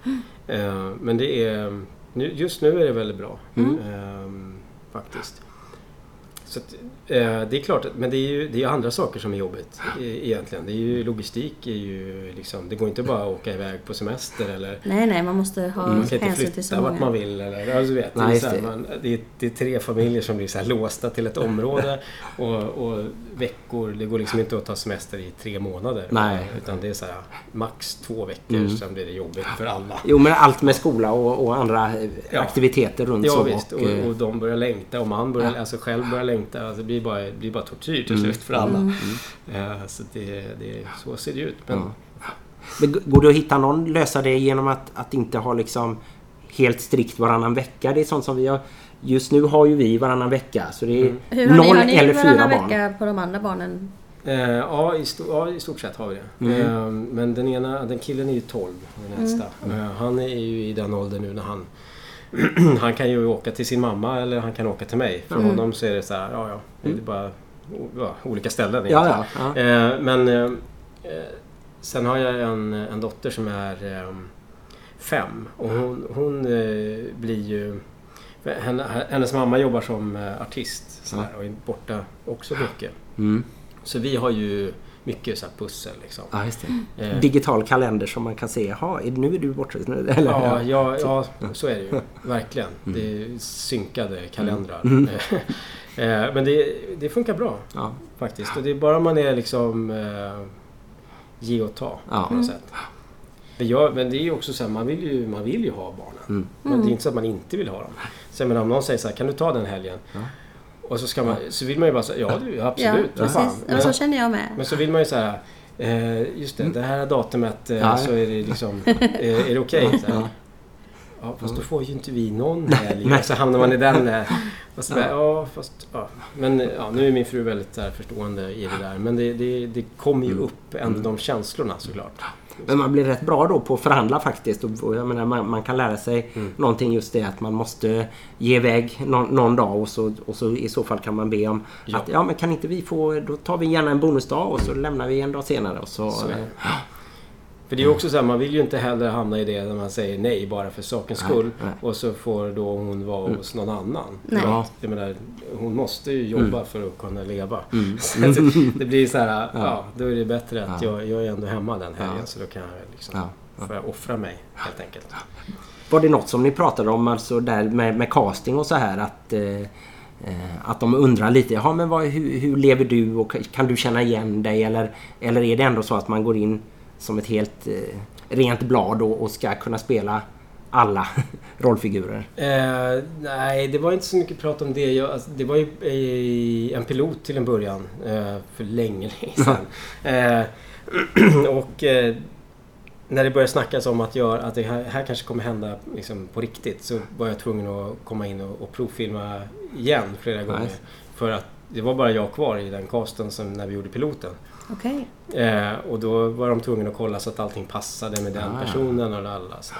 Eh, men det är... Just nu är det väldigt bra. Mm. Faktiskt. Så att, det är klart, men det är ju det är andra saker som är jobbigt e- egentligen. Det är ju logistik, är ju liksom, det går inte bara att åka iväg på semester eller Nej, nej, man måste ha Man kan inte hänsyn till så flytta vart man många. vill. Eller, ja, du vet, det, Nej, är här, det. man, det, är, det är tre familjer som blir så här låsta till ett område. Och, och veckor, det går liksom inte att ta semester i tre månader. Nej. Utan det är så här, max två veckor, Mm. sen blir det jobbigt för alla. Jo men allt med skola och, och andra eh, Ja. aktiviteter runt Ja så. visst, och, eh, och de börjar längta och man börjar, Ja. alltså själv börjar längta. Alltså det blir bara, blir bara tortyr till Mm. slut för alla. Mm. Eh, så det, det, så ser det ut. Men. Men går det att hitta någon lösa det genom att, att inte ha liksom helt strikt varannan vecka? Det är sånt som vi har... Just nu har ju vi varannan vecka så det är Mm. Hur har ni, noll har ni eller fyra varannan barn. vecka på de andra barnen? Eh, ja, i ja, i stort sett har vi det. Mm. Eh, men den ena, den killen är ju 12, den äldsta. Eh, han är ju i den åldern nu när han... han kan ju åka till sin mamma eller han kan åka till mig. För Mm. honom så är det så här, ja ja, det är bara o- ja, olika ställen Ja, ja. Eh, men eh, sen har jag en, en dotter som är eh, fem och hon, hon eh, blir ju... Henne, hennes mamma jobbar som eh, artist sådär, och är borta också mycket. Mm. Så vi har ju mycket så här pussel liksom. ja, just det. Eh, Digital kalender som man kan se. Jaha, nu är du borta. Nu- Eller, ja, ja, ja, så är det ju. Verkligen. Det är synkade kalendrar. Mm. Eh, Men det, det funkar bra Ja. faktiskt. Och det är bara man är liksom eh, ge och ta Ja. på något sätt. Men, jag, men det är ju också så här, man vill ju, man vill ju ha barnen. Mm. Men det är inte så att man inte vill ha dem. Så jag menar, om någon säger så här, kan du ta den helgen? Och så, ska man, så vill man ju bara säga, ja du, absolut. ja, precis. Men- Ja, så känner jag med. Men så vill man ju säga eh, just det, det här datumet eh, Mm. Ja. så är det liksom, eh, är det okej? Så här. Ja. Ja, fast då får ju inte vi någon helg. Nej. Och så hamnar man i den... eh, Och så bara, ja, fast... Ja. Men ja, nu är min fru väldigt så här, förstående i det där. Men det, det, det kommer ju Mm. upp ändå de känslorna såklart. Men man blir rätt bra då på att förhandla faktiskt. Och, jag menar, man, man kan lära sig Mm. någonting just det att man måste ge iväg någon, någon dag och så, och så i så fall kan man be om Ja. att ja men kan inte vi få, då tar vi gärna en bonusdag och så lämnar vi en dag senare och så... Så eh, För det är ju också så här, man vill ju inte heller hamna i det när man säger nej bara för sakens Nej, skull. nej. Och så får då hon vara hos någon annan. Nej. Ja. Jag menar, hon måste ju jobba för att kunna leva. Mm. Så att det blir så här, ja. då är det bättre att Ja. jag, jag är ändå hemma den helgen Ja. så då kan jag liksom, Ja. Ja. får jag offra mig helt enkelt. Var det något som ni pratade om alltså där med, med casting och så här att eh, eh, att de undrar lite, ja men vad, hur, hur lever du och kan du känna igen dig eller, eller är det ändå så att man går in som ett helt eh, rent blad och, och ska kunna spela alla rollfigurer? Eh, nej, det var inte så mycket prat om det. Jag, alltså, det var ju eh, en pilot till en början. Eh, för länge, länge sedan. Eh, och eh, när det började snackas om att, göra, att det här, här kanske kommer hända liksom, på riktigt så var jag tvungen att komma in och, och provfilma igen flera gånger. Nice. För att det var bara jag kvar i den casten som när vi gjorde piloten. Okej. Eh, och då var de tvungna att kolla så att allting passade med den Ah, personen och alla. Så.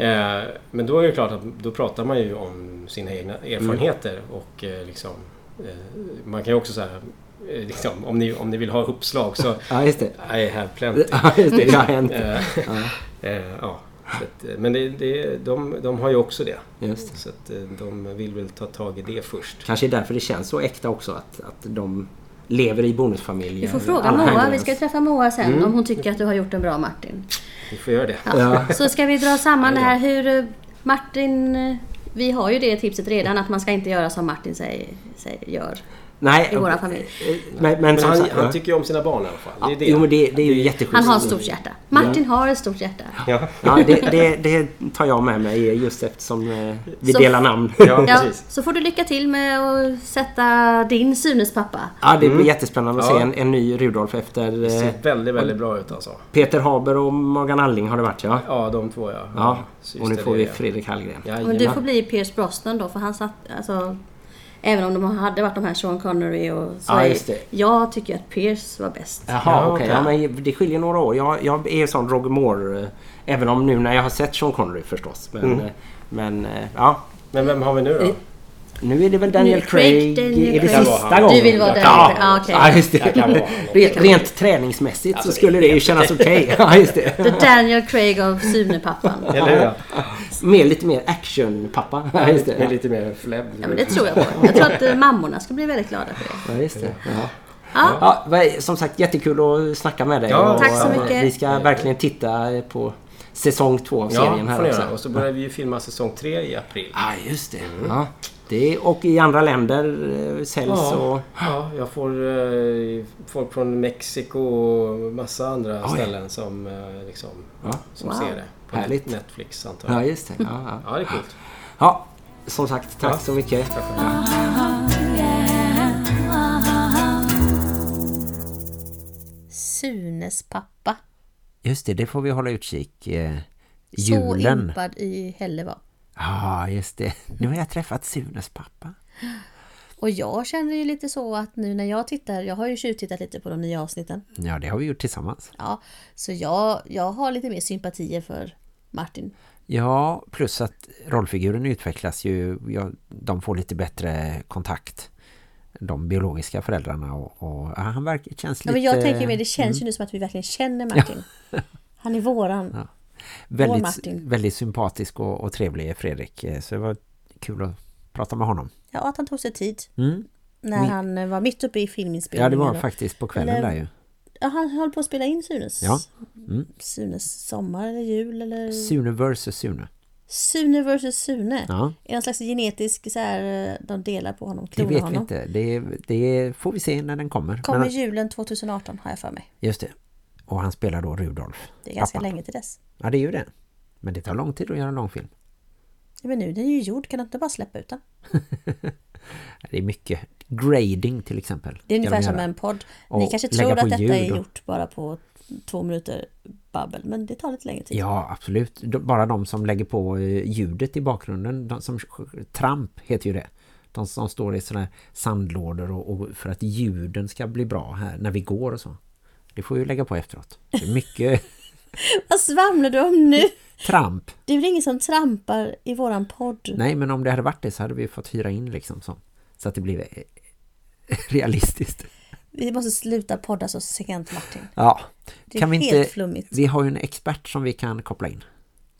Eh, men då är det klart att då pratar man ju om sina egna erfarenheter och eh, liksom eh, man kan ju också säga eh, liksom, om, ni, om ni vill ha uppslag så det. I have plenty. Just det, det har hänt. Eh, Ja, att, men det, det, de, de har ju också det. just det. Så att de vill väl ta tag i det först. Kanske är därför det känns så äkta också att, att de lever i bonusfamiljer. Vi får fråga Moa. Vi ska träffa Moa sen Mm. om hon tycker att du har gjort en bra Martin. Vi får göra det. Ja. Så ska vi dra samman det här hur eh, Martin... eh, Vi har ju det tipset redan att man ska inte göra som Martin säger, säger gör. Nej, i våran familj. eh, Men, men, han, sagt, han ja. tycker ju om sina barn i alla fall. Det är det. Jo men det, det är ju jätteschysst. Han har ett stort hjärta. Martin har ett stort hjärta. Ja. Ja, det, det, det tar jag med mig just eftersom eh, vi Så- delar namn. Ja, Ja, precis. så får du lycka till med att sätta din Sunes pappa. Ja, det blir Mm. jättespännande att Ja. se en, en ny Rudolf efter Det eh, ser väldigt, väldigt bra ut alltså. Peter Haber och Morgan Alling har det varit ja. Ja, de två ja. Ja, och nu får vi. Fredrik Hallgren. Jajamän. Men du får bli Pierce Brosnan då för han satt... Alltså, även om de hade varit de här Sean Connery och så. Ja, just det. Jag tycker att Pierce var bäst. Jaha, Ja, okej. okej. Ja, men det skiljer några år. Jag, jag är sån Roger Moore. eh, Även om nu när jag har sett Sean Connery förstås. Men, Mm. eh, men eh, ja. Men vem har vi nu då? Nu är det väl Daniel Nu- Craig, Craig. Daniel är det Craig. sista Du gången? vill vara Daniel ja. Craig. Ja, okej. Ja, just det. Vara. Rent, rent träningsmässigt Alltså, så skulle det ju kännas okej. Ja, just det. The Daniel Craig av Sune-pappan. Eller hur? Ja. Mer, lite mer actionpappa. Ja, just Med det. lite mer flebb. Ja, men det tror jag på. Jag tror att eh, mammorna ska bli väldigt glada för det. Ja, just det. Ja. Ja, Ja, som sagt jättekul att snacka med dig. Ja, Och, tack så mycket. Vi ska verkligen titta på säsong två av serien Ja, här också. Och så börjar vi ju filma säsong tre i april. Ja, just det. Ja. Det. Och i andra länder eh, säljs och... ja, jag får eh, folk från Mexiko och massa andra Oj. ställen som, eh, liksom, Ja. som Wow. ser det. På Härligt. Netflix antar jag. Ja, just det. Ja, ja. Ja, det är coolt. ja, som sagt, tack Ja. så mycket. Tack för det. Sunes pappa. Just det, det får vi hålla utkik. Eh, Så julen. impad i Hällevåg. Ja, just det. Nu har jag träffat Sunes pappa. Och jag känner ju lite så att nu när jag tittar, jag har ju tjuvtittat lite på de nya avsnitten. Ja, det har vi gjort tillsammans. Ja, så jag, jag har lite mer sympatier för Martin. Ja, plus att rollfiguren utvecklas ju. Ja, de får lite bättre kontakt. De biologiska föräldrarna och, och ja, han verkar känns Ja, lite... men jag tänker mig, det känns ju nu som att vi verkligen känner Martin. Han är våran. Väldigt, väldigt sympatisk och, och trevlig Fredrik. Eh, Så det var kul att prata med honom. Ja, att han tog sig tid. Mm. När Min- han eh, var mitt uppe i filminspelningen. Ja, det var och- faktiskt på kvällen Eller- där ju. Ja, han höll på att spela in Sunes. Ja. Mm. Sunes sommar eller jul eller... Sune versus Sune. Sune versus Sune. Ja, Är det någon slags genetisk så här, eh, de delar på honom, det klonar vet vi honom. inte. Det, det får vi se när den kommer. Kommer Men, julen 2018 har jag för mig. just det. Och han spelar då Rudolf. Det är ganska Pappan. länge till dess. Ja, det är ju det. Men det tar lång tid att göra en långfilm. Ja, men nu den är ju gjord, kan du inte bara släppa ut den? Det är mycket. Grading till exempel. Det är ungefär som en podd. Och Ni kanske tror att detta är gjort bara på två minuter babbel, men det tar lite längre tid. Ja, absolut. Bara de som lägger på eh, ljudet i bakgrunden. De som, tramp heter ju det. De som står i sådana här sandlådor och, och för att ljuden ska bli bra här när vi går och så. Det får vi lägga på efteråt. Det är mycket, Vad svamlar du om nu? Tramp. Det är väl ingen som trampar i våran podd? Nej, men om det hade varit det så hade vi fått hyra in liksom så, så att det blev eh, realistiskt. Vi måste sluta podda så sent Martin. Ja, Det är kan vi helt inte... flummigt. Vi har ju en expert som vi kan koppla in.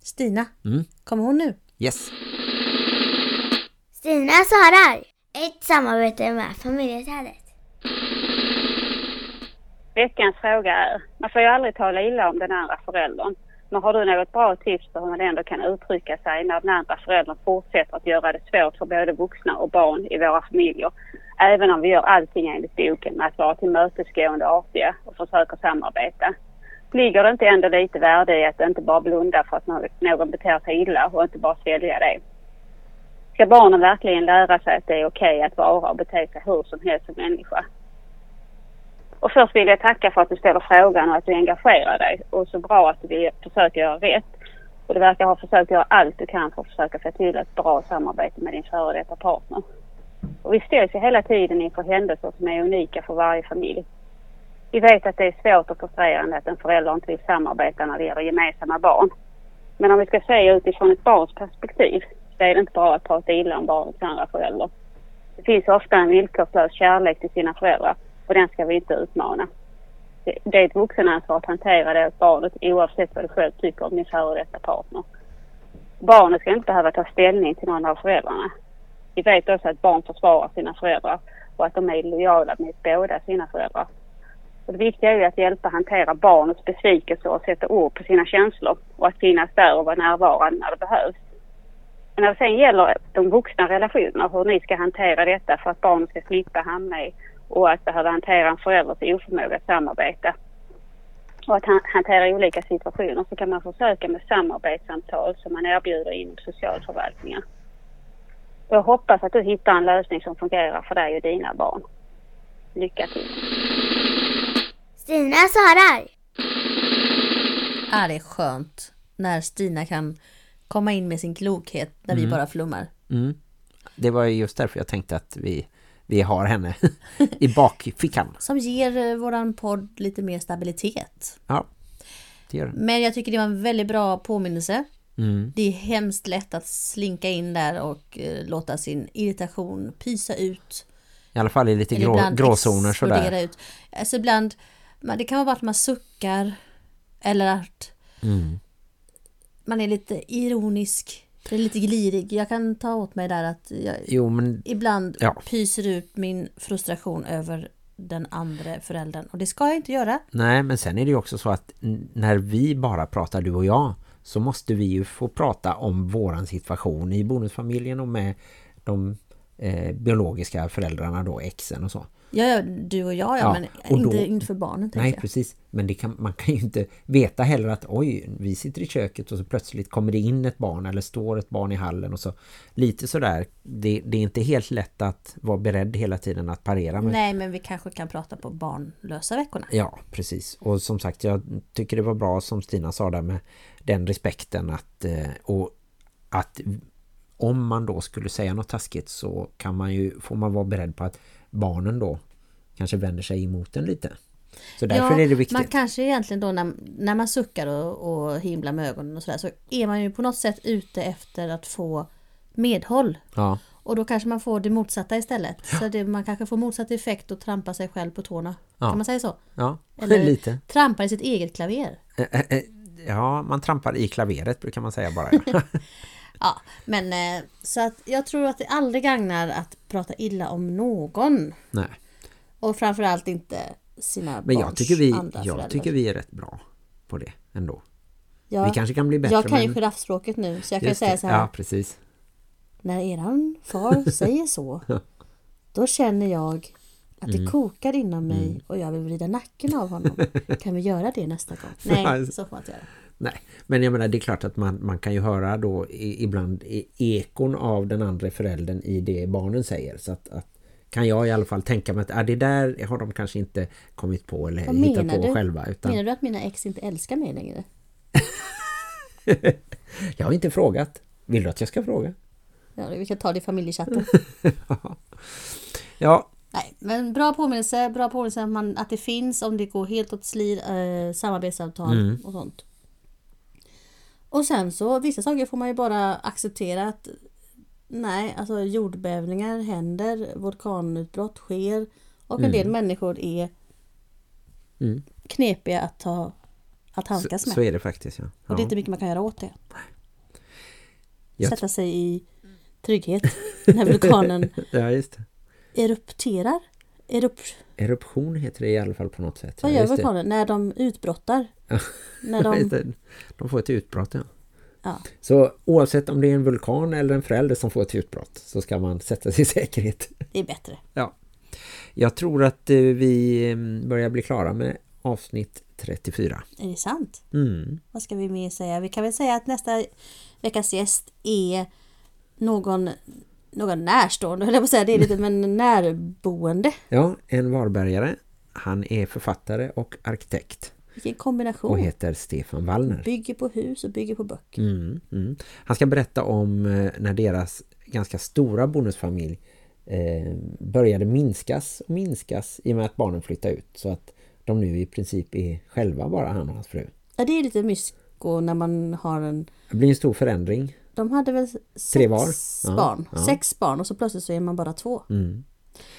Stina, Mm. kommer hon nu? Yes. Stina svarar. Ett samarbete med familjeträdet. Veckans fråga är, man får ju aldrig tala illa om den andra föräldern. Men har du något bra tips på hur man ändå kan uttrycka sig när den andra föräldern fortsätter att göra det svårt för både vuxna och barn i våra familjer? Även om vi gör allting enligt boken med att vara tillmötesgående och artiga och försöker samarbeta. Ligger det inte ändå lite värde i att inte bara blunda för att någon beter sig illa och inte bara svälja det? Ska barnen verkligen lära sig att det är okej att vara och bete sig hur som helst som människa? Och först vill jag tacka för att du ställer frågan och att du engagerar dig. Och så bra att du försöker göra rätt. Och du verkar ha försökt göra allt du kan för att försöka få till ett bra samarbete med din före detta partner. Och vi ställs ju hela tiden inför händelser som är unika för varje familj. Vi vet att det är svårt och frustrerande att en förälder inte vill samarbeta när det gäller gemensamma barn. Men om vi ska se utifrån ett barns perspektiv så är det inte bra att prata illa om barnets andra förälder. Det finns ofta en villkorslös kärlek till sina föräldrar och den ska vi inte utmana. Det är ett vuxenansvar att hantera det åt barnet oavsett vad du själv tycker om din före detta partner. Barnet ska inte behöva ta ställning till någon av föräldrarna. Vi vet också att barn försvarar sina föräldrar och att de är lojala mot båda sina föräldrar. Och det viktiga är ju att hjälpa hantera barnets besvikelse och sätta ord på sina känslor och att finnas där och vara närvarande när det behövs. Men när det sen gäller de vuxna relationerna, hur ni ska hantera detta för att barnet ska slippa hamna i och att behöva hantera en förälders oförmåga att samarbeta och att han- hantera olika situationer så kan man försöka med samarbetssamtal som man erbjuder inom socialförvaltningen. Jag hoppas att du hittar en lösning som fungerar för dig och dina barn. Lycka till! Stina svarar. Är det är skönt när Stina kan komma in med sin klokhet när vi bara flummar. Mm. Det var ju just därför jag tänkte att vi, vi har henne i bakfickan. Som ger eh, våran podd lite mer stabilitet. Ja, det gör den. Men jag tycker det var en väldigt bra påminnelse. Mm. Det är hemskt lätt att slinka in där och eh, låta sin irritation pysa ut. I alla fall i lite grå, gråzoner sådär. Ut. Alltså ibland, det kan vara bara att man suckar. Eller att Mm. man är lite ironisk. Eller lite glirig. Jag kan ta åt mig där att jag Jo, men ibland Ja. pyser ut min frustration över den andra föräldern. Och det ska jag inte göra. Nej, men sen är det ju också så att när vi bara pratar du och jag så måste vi ju få prata om våran situation i bonusfamiljen och med de eh, biologiska föräldrarna då, exen och så. Ja, ja, du och jag, ja, Ja, men och då- inte, inte för barnen. Nej, jag. precis. Men kan, man kan ju inte veta heller att oj, vi sitter i köket och så plötsligt kommer det in ett barn eller står ett barn i hallen och så lite sådär. Det, det är inte helt lätt att vara beredd hela tiden att parera med. Nej, men vi kanske kan prata på barnlösa veckorna. Ja, precis. Och som sagt, jag tycker det var bra som Stina sa där med den respekten att eh, och att om man då skulle säga något taskigt så kan man ju, får man vara beredd på att barnen då kanske vänder sig emot en lite. Så därför är det viktigt. Man kanske egentligen då när, när man suckar och, och himlar med ögonen och sådär så är man ju på något sätt ute efter att få medhåll. Ja, Och då kanske man får det motsatta istället. Så det, man kanske får motsatt effekt och trampa sig själv på tårna. Ja. Kan man säga så? ja Eller lite. trampar i sitt eget klaver. Eh, eh, eh, Ja, man trampar i klaveret brukar man säga bara. Ja. Men eh, så att jag tror att det aldrig gagnar att prata illa om någon. Nej. Och framförallt inte sina Men jag barns tycker, vi, andra jag föräldrar. tycker vi är rätt bra på det ändå. ja, Vi kanske kan bli bättre. Jag kan ju men- giraffspråket nu så jag kan ju Just säga det. så här. Ja, precis. När eran far säger så Då känner jag Att Mm. det kokar inom mig Och jag vill vrida nacken av honom Kan vi göra det nästa gång? Nej, så får man inte göra Nej, men jag menar det är klart att man, man kan ju höra då i, ibland ekon av den andra föräldern i det barnen säger. Så att, att kan jag i alla fall tänka mig att ah, det där har de kanske inte kommit på eller Vad hittat på du? själva. Utan Menar du att mina ex inte älskar mig längre? jag har inte frågat. Vill du att jag ska fråga? Ja, vi kan ta det i familjechatten Ja, Nej, men bra påminnelse Bra påminnelse att, man, att det finns Om det går helt åt slir eh, Samarbetsavtal Mm. och sånt Och sen så, vissa saker får man ju bara acceptera att nej, alltså jordbävningar händer, vulkanutbrott sker och en Mm. del människor är Mm. knepiga att, ta, att Så, handskas med. så är det faktiskt, ja. Och det är ja. inte mycket man kan göra åt det. Jag- Sätta sig i trygghet när vulkanen ja, just det. erupterar. Erup, Eruption heter det i alla fall på något sätt. vad gör vulkanen? När de utbrottar. När de. De får ett utbrott, ja. ja. Så oavsett om det är en vulkan eller en förälder som får ett utbrott så ska man sätta sig i säkerhet. Det är bättre. Ja. Jag tror att eh, vi eh, börjar bli klara med avsnitt 34. Är det sant? Mm. Vad ska vi mer säga? Vi kan väl säga att nästa veckas gäst är någon, någon närstående, höll jag på att säga. Det är lite men närboende. Ja, en Varbergare. Han är författare och arkitekt Vilken och kombination. heter Stefan Wallner. Bygger på hus och bygger på böcker. Mm, mm. Han ska berätta om eh, när deras ganska stora bonusfamilj eh, började minskas och minskas i och med att barnen flyttade ut. Så att de nu i princip är själva bara han och hans fru. Ja, det är lite mysko när man har en... Det blir en stor förändring. De hade väl sex Tre var. Ja, barn. ja. Sex barn och så plötsligt så är man bara två. Mm.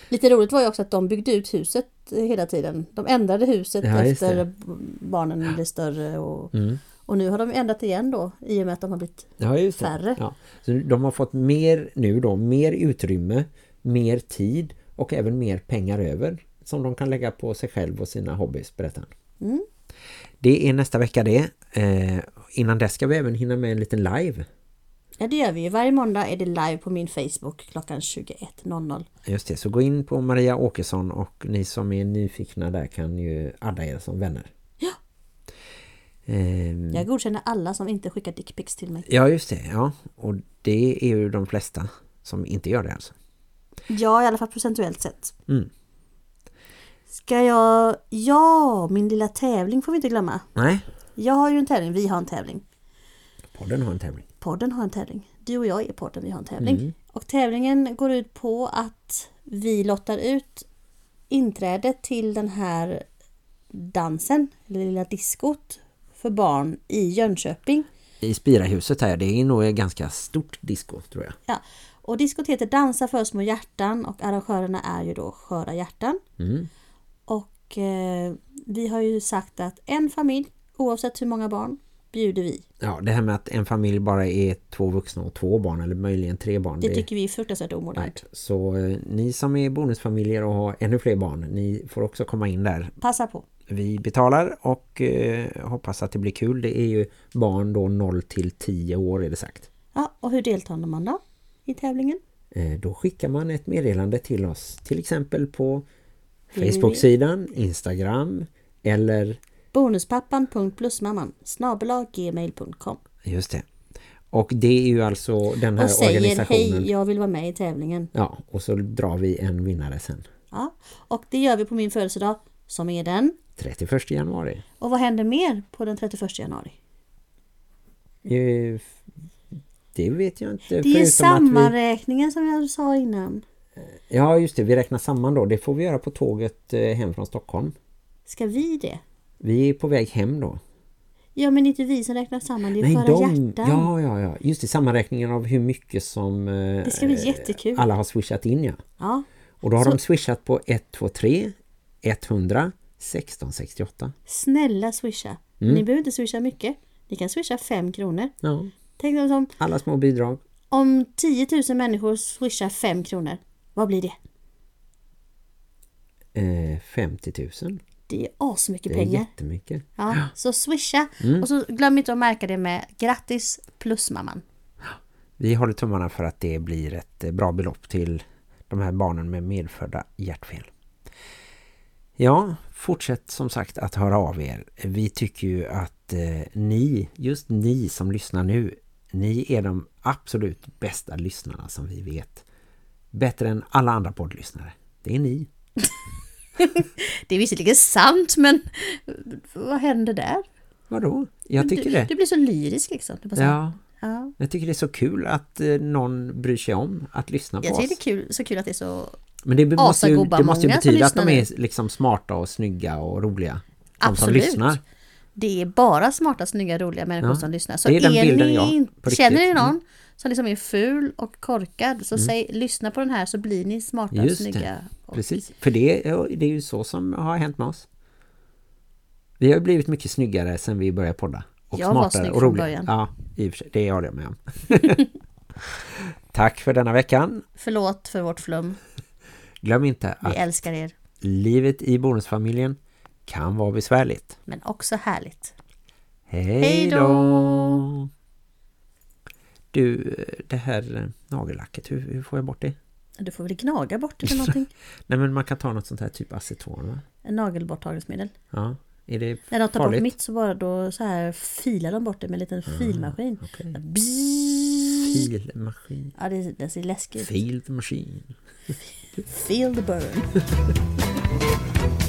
Lite roligt var ju också att de byggde ut huset hela tiden. De ändrade huset Ja, efter barnen blev större och, Mm. och nu har de ändrat igen då i och med att de har blivit Ja. Färre. Ja. Så de har fått mer nu då, mer utrymme, mer tid och även mer pengar över som de kan lägga på sig själv och sina hobbys, berättar han. Mm. Det är nästa vecka det. Eh, innan dess ska vi även hinna med en liten live. Ja det gör vi ju. Varje måndag är det live på min Facebook klockan 21.00. Just det, så gå in på Maria Åkesson och ni som är nyfikna där kan ju adda er som vänner. Ja. Ehm, Jag godkänner alla som inte skickar dickpics till mig. ja, just det. Ja. Och det är ju de flesta som inte gör det alltså. Ja, i alla fall procentuellt sett. Mm. Ska jag... Ja, min lilla tävling får vi inte glömma. Nej, Jag har ju en tävling, vi har en tävling. podden har en tävling. Podden har en tävling. Du och jag är podden, vi har en tävling. Mm. Och tävlingen går ut på att vi lottar ut inträde till den här dansen, eller lilla diskot, för barn i Jönköping. I Spirahuset här, det är nog ett ganska stort disco tror jag. Ja. Och diskot heter Dansa för små hjärtan och arrangörerna är ju då Sköra hjärtan. Mm. Och eh, vi har ju sagt att en familj, oavsett hur många barn, bjuder vi. Ja, det här med att en familj bara är två vuxna och två barn eller möjligen tre barn. Det tycker vi är fruktansvärt omodernt. Så eh, ni som är bonusfamiljer och har ännu fler barn, ni får också komma in där. Passa på. Vi betalar och eh, hoppas att det blir kul. Det är ju barn då 0 till 10 år är det sagt. Ja, och hur deltar man då i tävlingen? Eh, då skickar man ett meddelande till oss. Till exempel på. Facebook-sidan, Instagram eller Bonuspappan.plusmamman gmail.com just det. Och det är ju alltså den här Och säger organisationen. hej, jag vill vara med i tävlingen. Ja, och så drar vi en vinnare sen. Ja, och det gör vi på min födelsedag som är den. 31 januari. Och vad händer mer på den 31 januari? Eh, Det vet jag inte. Det är att vi, sammanräkningen som jag sa innan. Ja, just det. Vi räknar samman då. Det får vi göra på tåget eh, hem från Stockholm. Ska vi det? Vi är på väg hem då. Ja, men inte vi som räknar samman. Det är Nej, Sköra de, hjärtan. ja, ja, ja. Just det, sammanräkningen av hur mycket som eh, Det ska bli jättekul. alla har swishat in, ja. Ja, Och då har Så- de swishat på 123 100 1668. snälla swisha. Mm. Ni behöver inte swisha mycket. Ni kan swisha 5 kronor. Ja, Tänk som alla små bidrag. om 10 000 människor swishar 5 kronor. Vad blir det? Eh, 50 000. Det är asmycket Det är pengar. jättemycket. Ja, så swisha. Mm. Och så glöm inte att märka det med grattis plus mamman. Vi håller tummarna för att det blir ett eh, bra belopp till de här barnen med medfödda hjärtfel. Ja, fortsätt som sagt att höra av er. Vi tycker ju att eh, ni, just ni som lyssnar nu, ni är de absolut bästa lyssnarna som vi vet. Bättre än alla andra poddlyssnare. Det är ni. Det är visserligen sant men vad händer där? Vadå? Jag tycker du, det. Du blir så lyrisk liksom. Du bara Ja, ja. jag tycker det är så kul att eh, någon bryr sig om att lyssna på Jag oss. tycker det är kul, så kul att det är så... Men det måste, ju, det måste ju som betyda att de är liksom smarta och snygga och roliga. De som Absolut. lyssnar. Det är bara smarta, snygga, roliga människor Ja. som lyssnar. Så Det är den är bilden ni jag-. Känner ni Mm. någon som liksom är ful och korkad så säg, lyssna på den här så blir ni smarta, Just snygga. Precis, för det, är- det är ju så som har hänt med oss. Vi har ju blivit mycket snyggare sen vi började podda. Och Jag var smartare snygg och från roligare. början. Ja, i och för sig. Det håller jag med om. Tack för denna veckan. Förlåt för vårt flum. Glöm inte Vi att älskar er. livet i bonusfamiljen kan vara besvärligt. Men också härligt. Hej då! Du, det här nagellacket, hur, hur får jag bort det? Du får väl gnaga bort det eller någonting. Nej men man kan ta något sånt här typ aceton va? En nagelborttagningsmedel. Ja, är det När de tar farligt? bort mitt så bara då så här filar de bort det med en liten filmaskin. Okej. Bzzz. Filmaskin. Ja, det, det ser läskigt ut. Field machine. The burn.